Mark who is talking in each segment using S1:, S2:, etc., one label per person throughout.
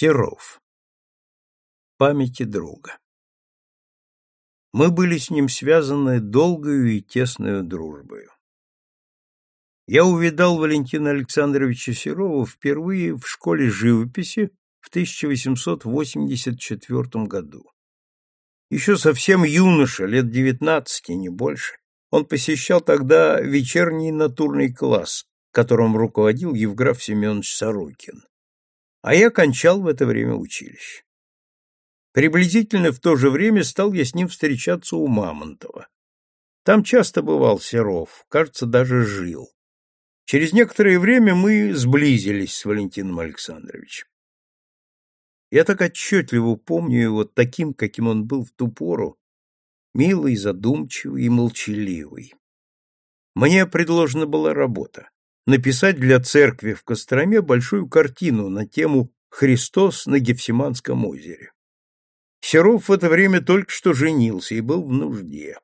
S1: Серов. Памяти друга. Мы были с ним связаны долгою и тесную дружбою. Я увидал Валентина Александровича Серова впервые в школе живописи в 1884 году. Еще совсем юноша, лет девятнадцати, не больше, он посещал тогда вечерний натурный класс, которым руководил Евграф Семенович Сорокин а я кончал в это время училище. Приблизительно в то же время стал я с ним встречаться у Мамонтова. Там часто бывал Серов, кажется, даже жил. Через некоторое время мы сблизились с Валентином Александровичем. Я так отчетливо помню его таким, каким он был в ту пору, милый, задумчивый и молчаливый. Мне предложена была работа написать для церкви в Костроме большую картину на тему «Христос на Гефсиманском озере». Серов в это время только что женился и был в нужде.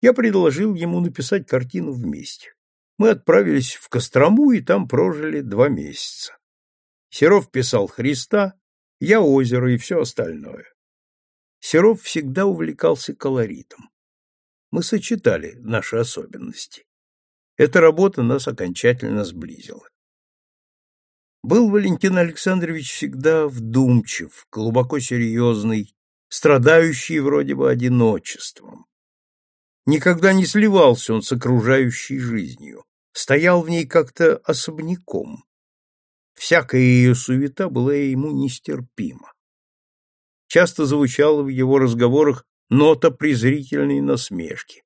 S1: Я предложил ему написать картину вместе. Мы отправились в Кострому и там прожили два месяца. Серов писал Христа, я озеро и все остальное. Серов всегда увлекался колоритом. Мы сочетали наши особенности. Эта работа нас окончательно сблизила. Был Валентин Александрович всегда вдумчив, глубоко серьезный, страдающий вроде бы одиночеством. Никогда не сливался он с окружающей жизнью, стоял в ней как-то особняком. Всякая ее суета была ему нестерпима. Часто звучала в его разговорах нота презрительной насмешки.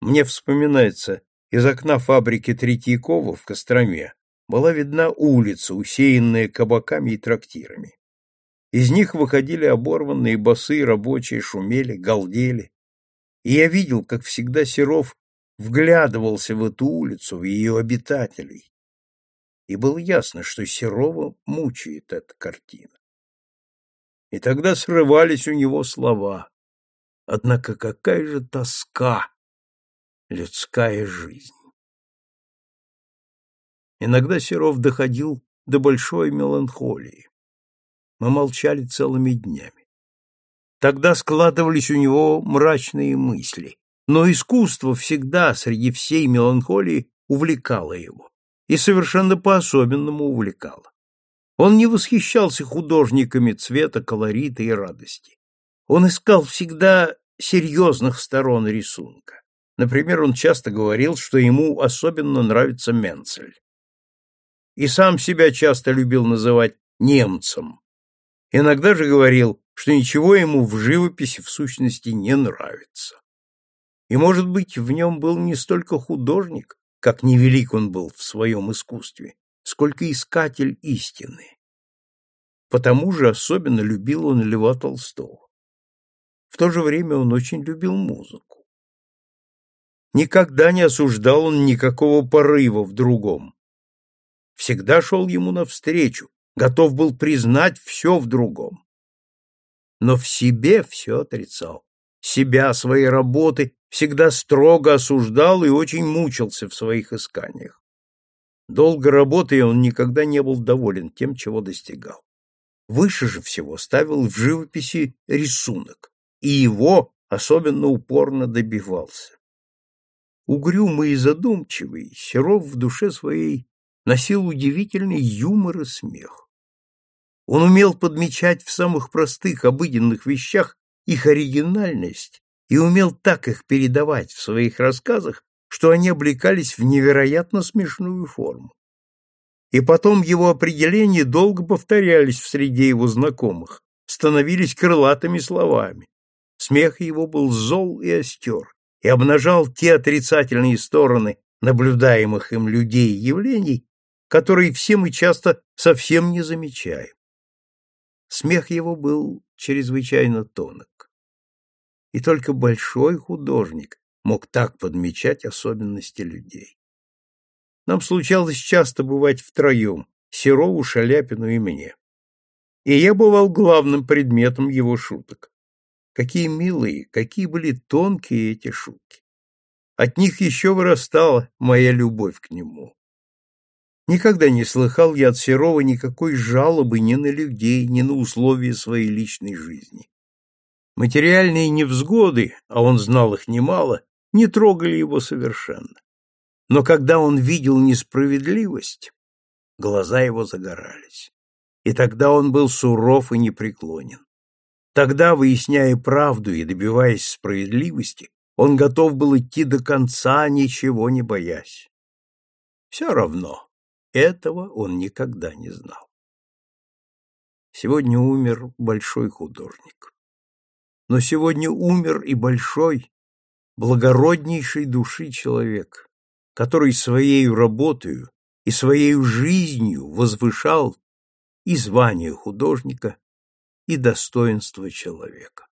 S1: Мне вспоминается из окна фабрики Третьякова в Костроме была видна улица, усеянная кабаками и трактирами. Из них выходили оборванные басы рабочие, шумели, галдели. И я видел, как всегда Серов вглядывался в эту улицу, в ее обитателей. И было ясно, что Серова мучает эта картина. И тогда срывались у него слова. Однако какая же тоска людская жизнь. Иногда Серов доходил до большой меланхолии. Мы молчали целыми днями. Тогда складывались у него мрачные мысли, но искусство всегда среди всей меланхолии увлекало его и совершенно по-особенному увлекало. Он не восхищался художниками цвета, колорита и радости. Он искал всегда серьезных сторон рисунка. Например, он часто говорил, что ему особенно нравится Менцель. И сам себя часто любил называть немцем. Иногда же говорил, что ничего ему в живописи в сущности не нравится. И, может быть, в нем был не столько художник, как невелик он был в своем искусстве, сколько искатель истины. Потому же особенно любил он Льва Толстого. В то же время он очень любил музыку. Никогда не осуждал он никакого порыва в другом. Всегда шел ему навстречу, готов был признать все в другом. Но в себе все отрицал. Себя, свои работы всегда строго осуждал и очень мучился в своих исканиях. Долго работая, он никогда не был доволен тем, чего достигал. Выше же всего ставил в живописи рисунок, и его особенно упорно добивался. Угрюмый и задумчивый, Серов в душе своей носил удивительный юмор и смех. Он умел подмечать в самых простых, обыденных вещах их оригинальность и умел так их передавать в своих рассказах, что они облекались в невероятно смешную форму. И потом его определения долго повторялись в среде его знакомых, становились крылатыми словами. Смех его был зол и остер, и обнажал те отрицательные стороны наблюдаемых им людей и явлений, которые все мы часто совсем не замечаем. Смех его был чрезвычайно тонок. И только большой художник мог так подмечать особенности людей. Нам случалось часто бывать втроем, Серову, Шаляпину и мне. И я бывал главным предметом его шуток. Какие милые, какие были тонкие эти шутки. От них еще вырастала моя любовь к нему. Никогда не слыхал я от Серова никакой жалобы ни на людей, ни на условия своей личной жизни. Материальные невзгоды, а он знал их немало, не трогали его совершенно. Но когда он видел несправедливость, глаза его загорались. И тогда он был суров и непреклонен. Тогда, выясняя правду и добиваясь справедливости, он готов был идти до конца, ничего не боясь. Все равно, этого он никогда не знал. Сегодня умер большой художник. Но сегодня умер и большой, благороднейшей души человек, который своей работою и своей жизнью возвышал и звание художника, и достоинство человека.